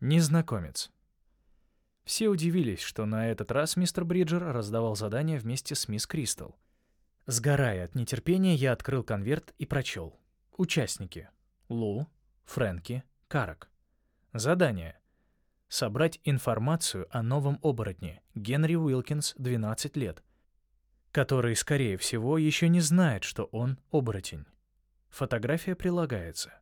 Незнакомец. Все удивились, что на этот раз мистер Бриджер раздавал задание вместе с мисс Кристал. Сгорая от нетерпения, я открыл конверт и прочел. Участники. Лу, Фрэнки, Карак. Задание. Собрать информацию о новом оборотне, Генри Уилкинс, 12 лет, который, скорее всего, еще не знает, что он оборотень. Фотография прилагается.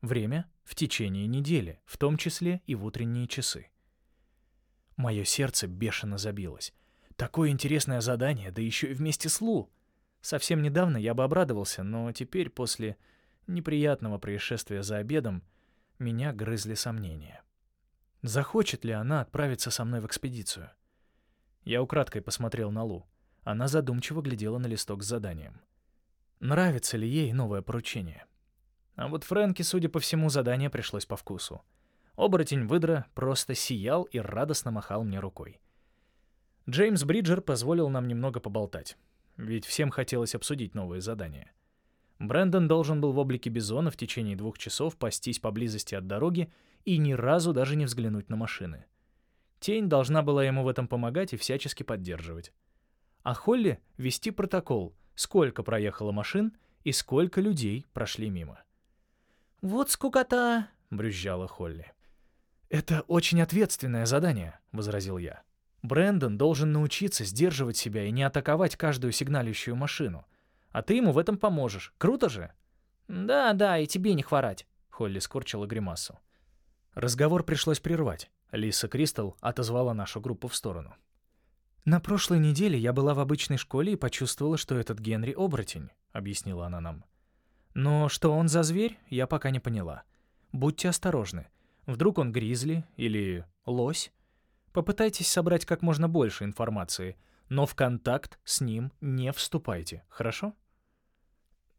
Время — в течение недели, в том числе и в утренние часы. Мое сердце бешено забилось. Такое интересное задание, да еще и вместе с Лу. Совсем недавно я бы обрадовался, но теперь, после неприятного происшествия за обедом, меня грызли сомнения. Захочет ли она отправиться со мной в экспедицию? Я украдкой посмотрел на Лу. Она задумчиво глядела на листок с заданием. Нравится ли ей новое поручение? А вот Фрэнке, судя по всему, задание пришлось по вкусу. Оборотень выдра просто сиял и радостно махал мне рукой. Джеймс Бриджер позволил нам немного поболтать, ведь всем хотелось обсудить новые задания. Брэндон должен был в облике бизона в течение двух часов пастись поблизости от дороги и ни разу даже не взглянуть на машины. Тень должна была ему в этом помогать и всячески поддерживать. А Холли — вести протокол, сколько проехало машин и сколько людей прошли мимо. «Вот скукота!» — брюзжала Холли. «Это очень ответственное задание», — возразил я. «Брэндон должен научиться сдерживать себя и не атаковать каждую сигналищую машину. А ты ему в этом поможешь. Круто же?» «Да, да, и тебе не хворать», — Холли скорчила гримасу. Разговор пришлось прервать. Лиса Кристал отозвала нашу группу в сторону. «На прошлой неделе я была в обычной школе и почувствовала, что этот Генри — оборотень», — объяснила она нам. Но что он за зверь, я пока не поняла. Будьте осторожны. Вдруг он гризли или лось? Попытайтесь собрать как можно больше информации, но в контакт с ним не вступайте, хорошо?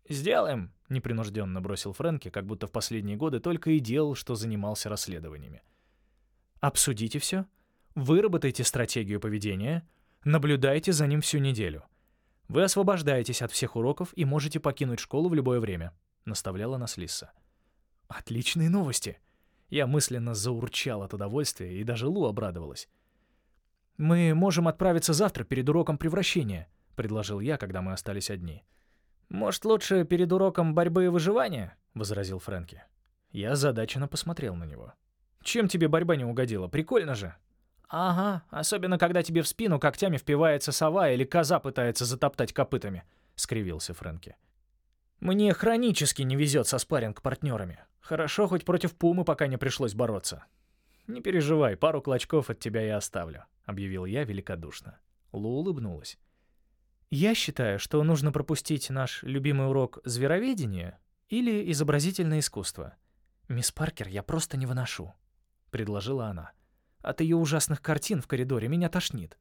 «Сделаем», — непринужденно бросил Фрэнки, как будто в последние годы только и делал, что занимался расследованиями. «Обсудите все, выработайте стратегию поведения, наблюдайте за ним всю неделю. Вы освобождаетесь от всех уроков и можете покинуть школу в любое время», — наставляла нас Лиса. «Отличные новости!» Я мысленно заурчал от удовольствия, и даже Лу обрадовалась. «Мы можем отправиться завтра перед уроком превращения», — предложил я, когда мы остались одни. «Может, лучше перед уроком борьбы и выживания?» — возразил Фрэнки. Я озадаченно посмотрел на него. «Чем тебе борьба не угодила? Прикольно же!» «Ага, особенно когда тебе в спину когтями впивается сова или коза пытается затоптать копытами», — скривился Фрэнки. «Мне хронически не везет со спарринг-партнерами. Хорошо, хоть против пумы пока не пришлось бороться». «Не переживай, пару клочков от тебя я оставлю», — объявил я великодушно. Лу улыбнулась. «Я считаю, что нужно пропустить наш любимый урок звероведения или изобразительное искусство. Мисс Паркер я просто не выношу», — предложила она. От ее ужасных картин в коридоре меня тошнит.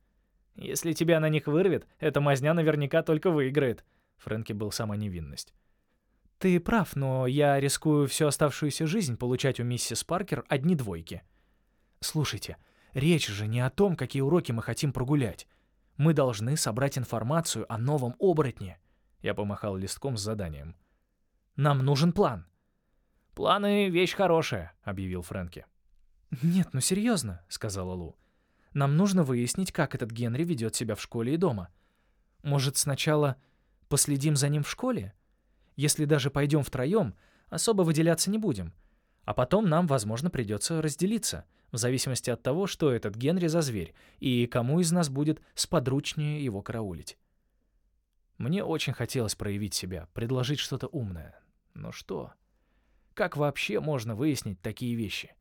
Если тебя на них вырвет, эта мазня наверняка только выиграет. Фрэнки был сама невинность. Ты прав, но я рискую всю оставшуюся жизнь получать у миссис Паркер одни двойки. Слушайте, речь же не о том, какие уроки мы хотим прогулять. Мы должны собрать информацию о новом оборотне. Я помахал листком с заданием. Нам нужен план. Планы — вещь хорошая, объявил Фрэнки. «Нет, ну серьезно», — сказала Лу. «Нам нужно выяснить, как этот Генри ведет себя в школе и дома. Может, сначала последим за ним в школе? Если даже пойдем втроем, особо выделяться не будем. А потом нам, возможно, придется разделиться, в зависимости от того, что этот Генри за зверь, и кому из нас будет сподручнее его караулить». Мне очень хотелось проявить себя, предложить что-то умное. Но что? Как вообще можно выяснить такие вещи?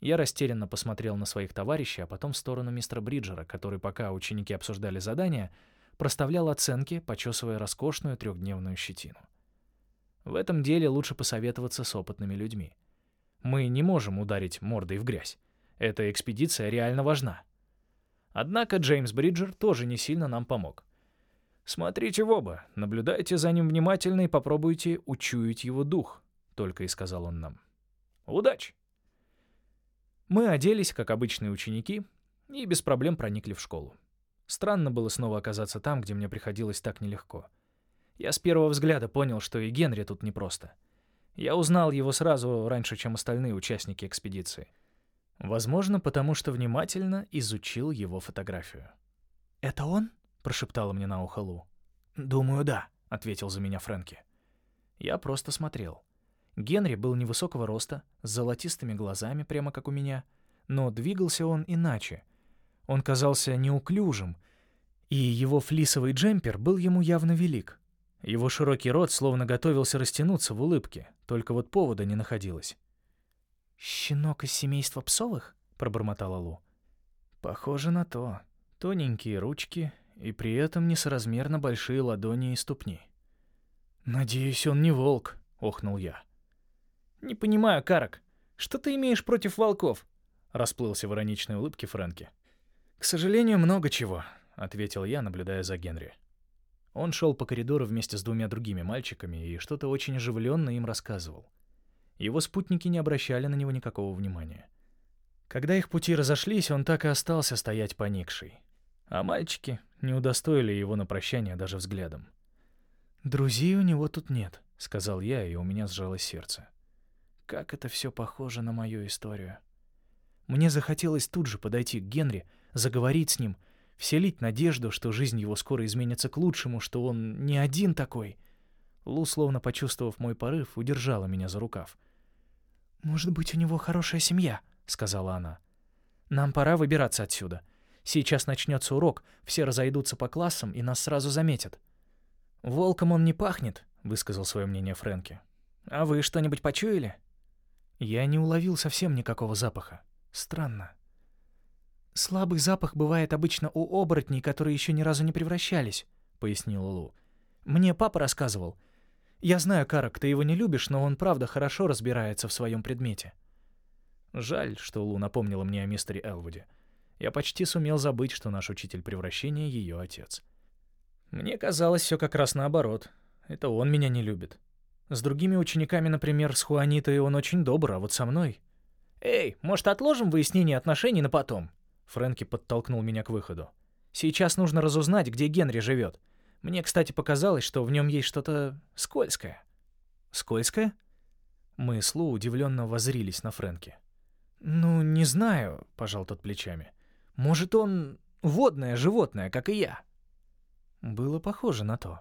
Я растерянно посмотрел на своих товарищей, а потом в сторону мистера Бриджера, который, пока ученики обсуждали задания, проставлял оценки, почесывая роскошную трехдневную щетину. В этом деле лучше посоветоваться с опытными людьми. Мы не можем ударить мордой в грязь. Эта экспедиция реально важна. Однако Джеймс Бриджер тоже не сильно нам помог. «Смотрите в оба, наблюдайте за ним внимательно и попробуйте учуять его дух», — только и сказал он нам. «Удачи!» Мы оделись, как обычные ученики, и без проблем проникли в школу. Странно было снова оказаться там, где мне приходилось так нелегко. Я с первого взгляда понял, что и Генри тут непросто. Я узнал его сразу раньше, чем остальные участники экспедиции. Возможно, потому что внимательно изучил его фотографию. «Это он?» — прошептала мне на ухо Лу. «Думаю, да», — ответил за меня Фрэнки. Я просто смотрел. Генри был невысокого роста, с золотистыми глазами, прямо как у меня, но двигался он иначе. Он казался неуклюжим, и его флисовый джемпер был ему явно велик. Его широкий рот словно готовился растянуться в улыбке, только вот повода не находилось. «Щенок из семейства псовых?» — пробормотала Лу. «Похоже на то. Тоненькие ручки и при этом несоразмерно большие ладони и ступни». «Надеюсь, он не волк», — охнул я. «Не понимаю, Карак, что ты имеешь против волков?» — расплылся в ироничной улыбке Фрэнки. «К сожалению, много чего», — ответил я, наблюдая за Генри. Он шел по коридору вместе с двумя другими мальчиками и что-то очень оживленно им рассказывал. Его спутники не обращали на него никакого внимания. Когда их пути разошлись, он так и остался стоять поникший. А мальчики не удостоили его на прощание даже взглядом. «Друзей у него тут нет», — сказал я, и у меня сжалось сердце. Как это все похоже на мою историю. Мне захотелось тут же подойти к Генри, заговорить с ним, вселить надежду, что жизнь его скоро изменится к лучшему, что он не один такой. Лу, словно почувствовав мой порыв, удержала меня за рукав. «Может быть, у него хорошая семья», — сказала она. «Нам пора выбираться отсюда. Сейчас начнется урок, все разойдутся по классам, и нас сразу заметят». «Волком он не пахнет», — высказал свое мнение Фрэнки. «А вы что-нибудь почуяли?» Я не уловил совсем никакого запаха. Странно. «Слабый запах бывает обычно у оборотней, которые еще ни разу не превращались», — пояснила Лу. «Мне папа рассказывал. Я знаю, Карак, ты его не любишь, но он правда хорошо разбирается в своем предмете». Жаль, что Лу напомнила мне о мистере Элвуде. Я почти сумел забыть, что наш учитель превращения — ее отец. Мне казалось все как раз наоборот. Это он меня не любит. С другими учениками, например, с Хуанитой он очень добр, а вот со мной... «Эй, может, отложим выяснение отношений на потом?» Фрэнки подтолкнул меня к выходу. «Сейчас нужно разузнать, где Генри живет. Мне, кстати, показалось, что в нем есть что-то скользкое». «Скользкое?» Мы с Лу удивленно возрились на Фрэнки. «Ну, не знаю», — пожал тот плечами. «Может, он водное животное, как и я?» Было похоже на то.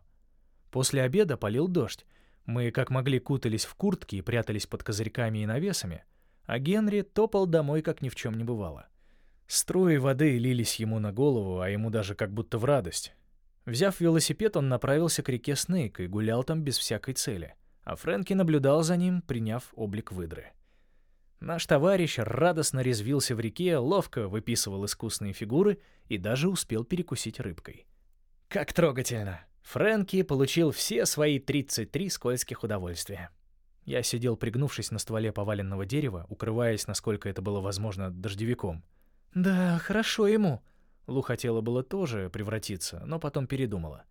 После обеда полил дождь. Мы как могли кутались в куртки и прятались под козырьками и навесами, а Генри топал домой, как ни в чем не бывало. Струи воды лились ему на голову, а ему даже как будто в радость. Взяв велосипед, он направился к реке Снейк и гулял там без всякой цели, а Фрэнки наблюдал за ним, приняв облик выдры. Наш товарищ радостно резвился в реке, ловко выписывал искусные фигуры и даже успел перекусить рыбкой. Как трогательно! Фрэнки получил все свои 33 скользких удовольствия. Я сидел, пригнувшись на стволе поваленного дерева, укрываясь, насколько это было возможно, дождевиком. «Да, хорошо ему». Лу хотела было тоже превратиться, но потом передумала.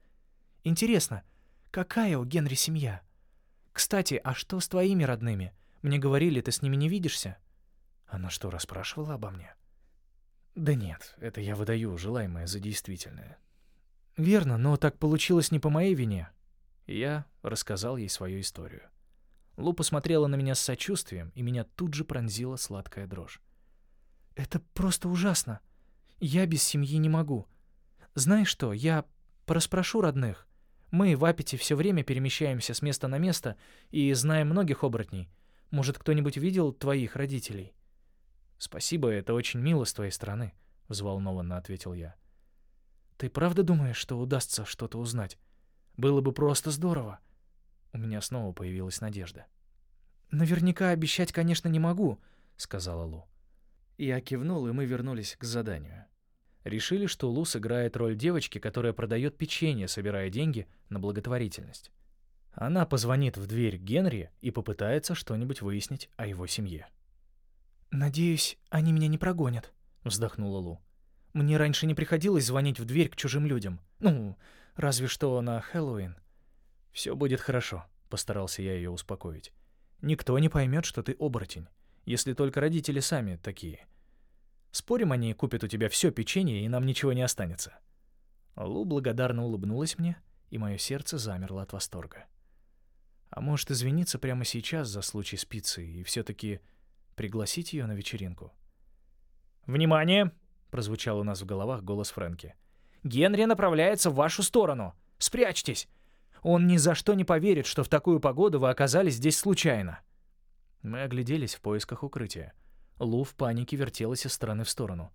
«Интересно, какая у Генри семья? Кстати, а что с твоими родными? Мне говорили, ты с ними не видишься?» Она что, расспрашивала обо мне? Да нет, это я выдаю желаемое за действительное. «Верно, но так получилось не по моей вине». Я рассказал ей свою историю. Лу посмотрела на меня с сочувствием, и меня тут же пронзила сладкая дрожь. «Это просто ужасно. Я без семьи не могу. Знаешь что, я проспрошу родных. Мы в Апете все время перемещаемся с места на место и знаем многих оборотней. Может, кто-нибудь видел твоих родителей?» «Спасибо, это очень мило с твоей стороны», — взволнованно ответил я. Ты правда думаешь, что удастся что-то узнать? Было бы просто здорово. У меня снова появилась надежда. Наверняка обещать, конечно, не могу, сказала Лу. Я кивнул, и мы вернулись к заданию. Решили, что Лу сыграет роль девочки, которая продает печенье, собирая деньги на благотворительность. Она позвонит в дверь Генри и попытается что-нибудь выяснить о его семье. «Надеюсь, они меня не прогонят», — вздохнула Лу. Мне раньше не приходилось звонить в дверь к чужим людям. Ну, разве что на Хэллоуин. Все будет хорошо, постарался я ее успокоить. Никто не поймет, что ты оборотень, если только родители сами такие. Спорим, они купят у тебя все печенье, и нам ничего не останется. Лу благодарно улыбнулась мне, и мое сердце замерло от восторга. А может, извиниться прямо сейчас за случай с пиццей и все-таки пригласить ее на вечеринку? «Внимание!» — прозвучал у нас в головах голос Фрэнки. «Генри направляется в вашу сторону. Спрячьтесь! Он ни за что не поверит, что в такую погоду вы оказались здесь случайно». Мы огляделись в поисках укрытия. Лу в панике вертелась из стороны в сторону.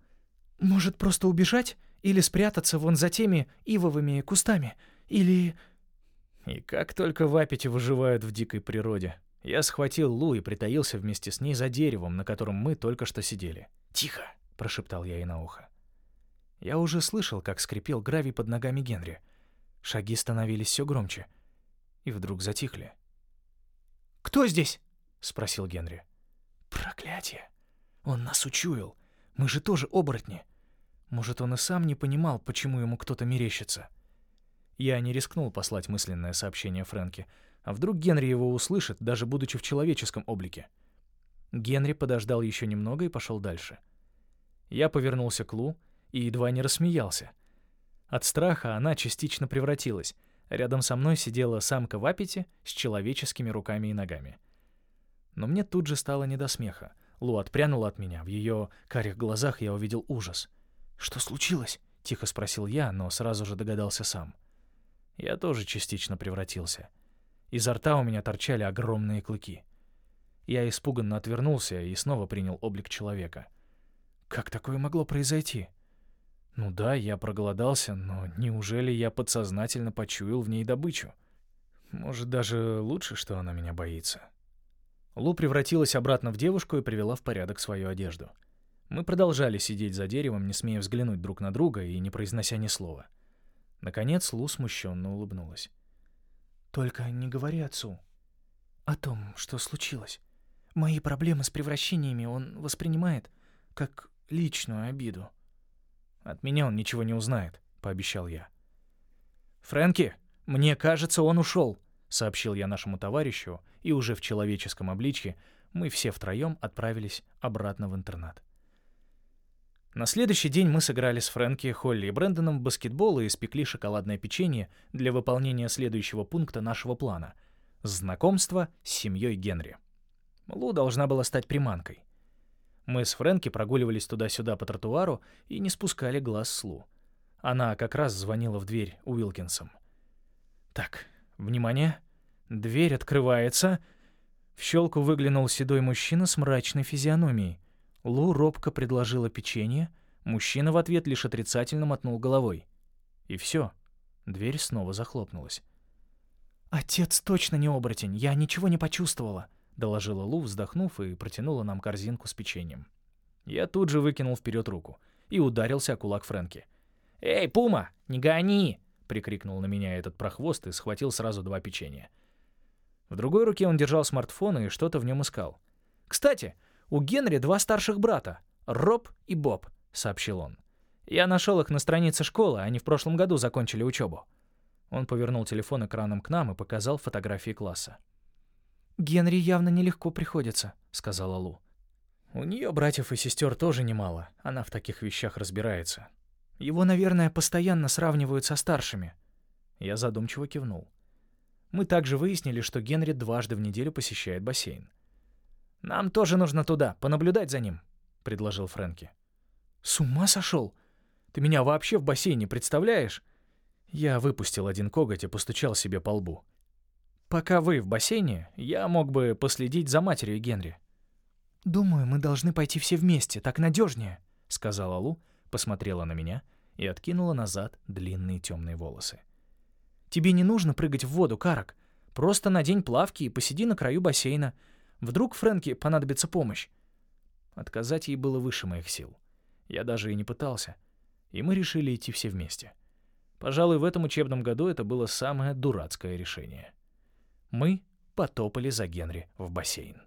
«Может, просто убежать? Или спрятаться вон за теми ивовыми кустами? Или...» И как только в Апете выживают в дикой природе. Я схватил Лу и притаился вместе с ней за деревом, на котором мы только что сидели. «Тихо!» — прошептал я ей на ухо. Я уже слышал, как скрипел гравий под ногами Генри. Шаги становились все громче. И вдруг затихли. «Кто здесь?» — спросил Генри. «Проклятие! Он нас учуял. Мы же тоже оборотни. Может, он и сам не понимал, почему ему кто-то мерещится». Я не рискнул послать мысленное сообщение Фрэнке, а вдруг Генри его услышит, даже будучи в человеческом облике. Генри подождал еще немного и пошел дальше. Я повернулся к Лу и едва не рассмеялся. От страха она частично превратилась. Рядом со мной сидела самка в аппете с человеческими руками и ногами. Но мне тут же стало не до смеха. Лу отпрянула от меня. В ее карих глазах я увидел ужас. «Что случилось?» — тихо спросил я, но сразу же догадался сам. Я тоже частично превратился. Изо рта у меня торчали огромные клыки. Я испуганно отвернулся и снова принял облик человека. Как такое могло произойти? Ну да, я проголодался, но неужели я подсознательно почуял в ней добычу? Может, даже лучше, что она меня боится. Лу превратилась обратно в девушку и привела в порядок свою одежду. Мы продолжали сидеть за деревом, не смея взглянуть друг на друга и не произнося ни слова. Наконец Лу смущенно улыбнулась. «Только не говори отцу о том, что случилось. Мои проблемы с превращениями он воспринимает как личную обиду». «От меня он ничего не узнает», — пообещал я. «Фрэнки, мне кажется, он ушел», — сообщил я нашему товарищу, и уже в человеческом обличье мы все втроем отправились обратно в интернат. На следующий день мы сыграли с Фрэнки, Холли и Брэндоном в баскетбол и испекли шоколадное печенье для выполнения следующего пункта нашего плана — знакомство с семьей Генри. Лу должна была стать приманкой. Мы с Фрэнки прогуливались туда-сюда по тротуару и не спускали глаз с Лу. Она как раз звонила в дверь Уилкинсом. «Так, внимание! Дверь открывается!» В щелку выглянул седой мужчина с мрачной физиономией. Лу робко предложила печенье, мужчина в ответ лишь отрицательно мотнул головой. И все. Дверь снова захлопнулась. «Отец точно не оборотень, я ничего не почувствовала», — доложила Лу, вздохнув, и протянула нам корзинку с печеньем. Я тут же выкинул вперед руку и ударился о кулак Фрэнки. «Эй, Пума, не гони!» — прикрикнул на меня этот прохвост и схватил сразу два печенья. В другой руке он держал смартфон и что-то в нем искал. «Кстати, «У Генри два старших брата, Роб и Боб», — сообщил он. «Я нашел их на странице школы, они в прошлом году закончили учебу». Он повернул телефон экраном к нам и показал фотографии класса. «Генри явно нелегко приходится», — сказала Лу. «У нее братьев и сестер тоже немало, она в таких вещах разбирается». «Его, наверное, постоянно сравнивают со старшими». Я задумчиво кивнул. Мы также выяснили, что Генри дважды в неделю посещает бассейн. «Нам тоже нужно туда, понаблюдать за ним», — предложил Фрэнки. «С ума сошел? Ты меня вообще в бассейне представляешь?» Я выпустил один коготь и постучал себе по лбу. «Пока вы в бассейне, я мог бы последить за матерью Генри». «Думаю, мы должны пойти все вместе, так надежнее», — сказала Лу, посмотрела на меня и откинула назад длинные темные волосы. «Тебе не нужно прыгать в воду, Карак. Просто надень плавки и посиди на краю бассейна. Вдруг Фрэнки понадобится помощь? Отказать ей было выше моих сил. Я даже и не пытался. И мы решили идти все вместе. Пожалуй, в этом учебном году это было самое дурацкое решение. Мы потопали за Генри в бассейн.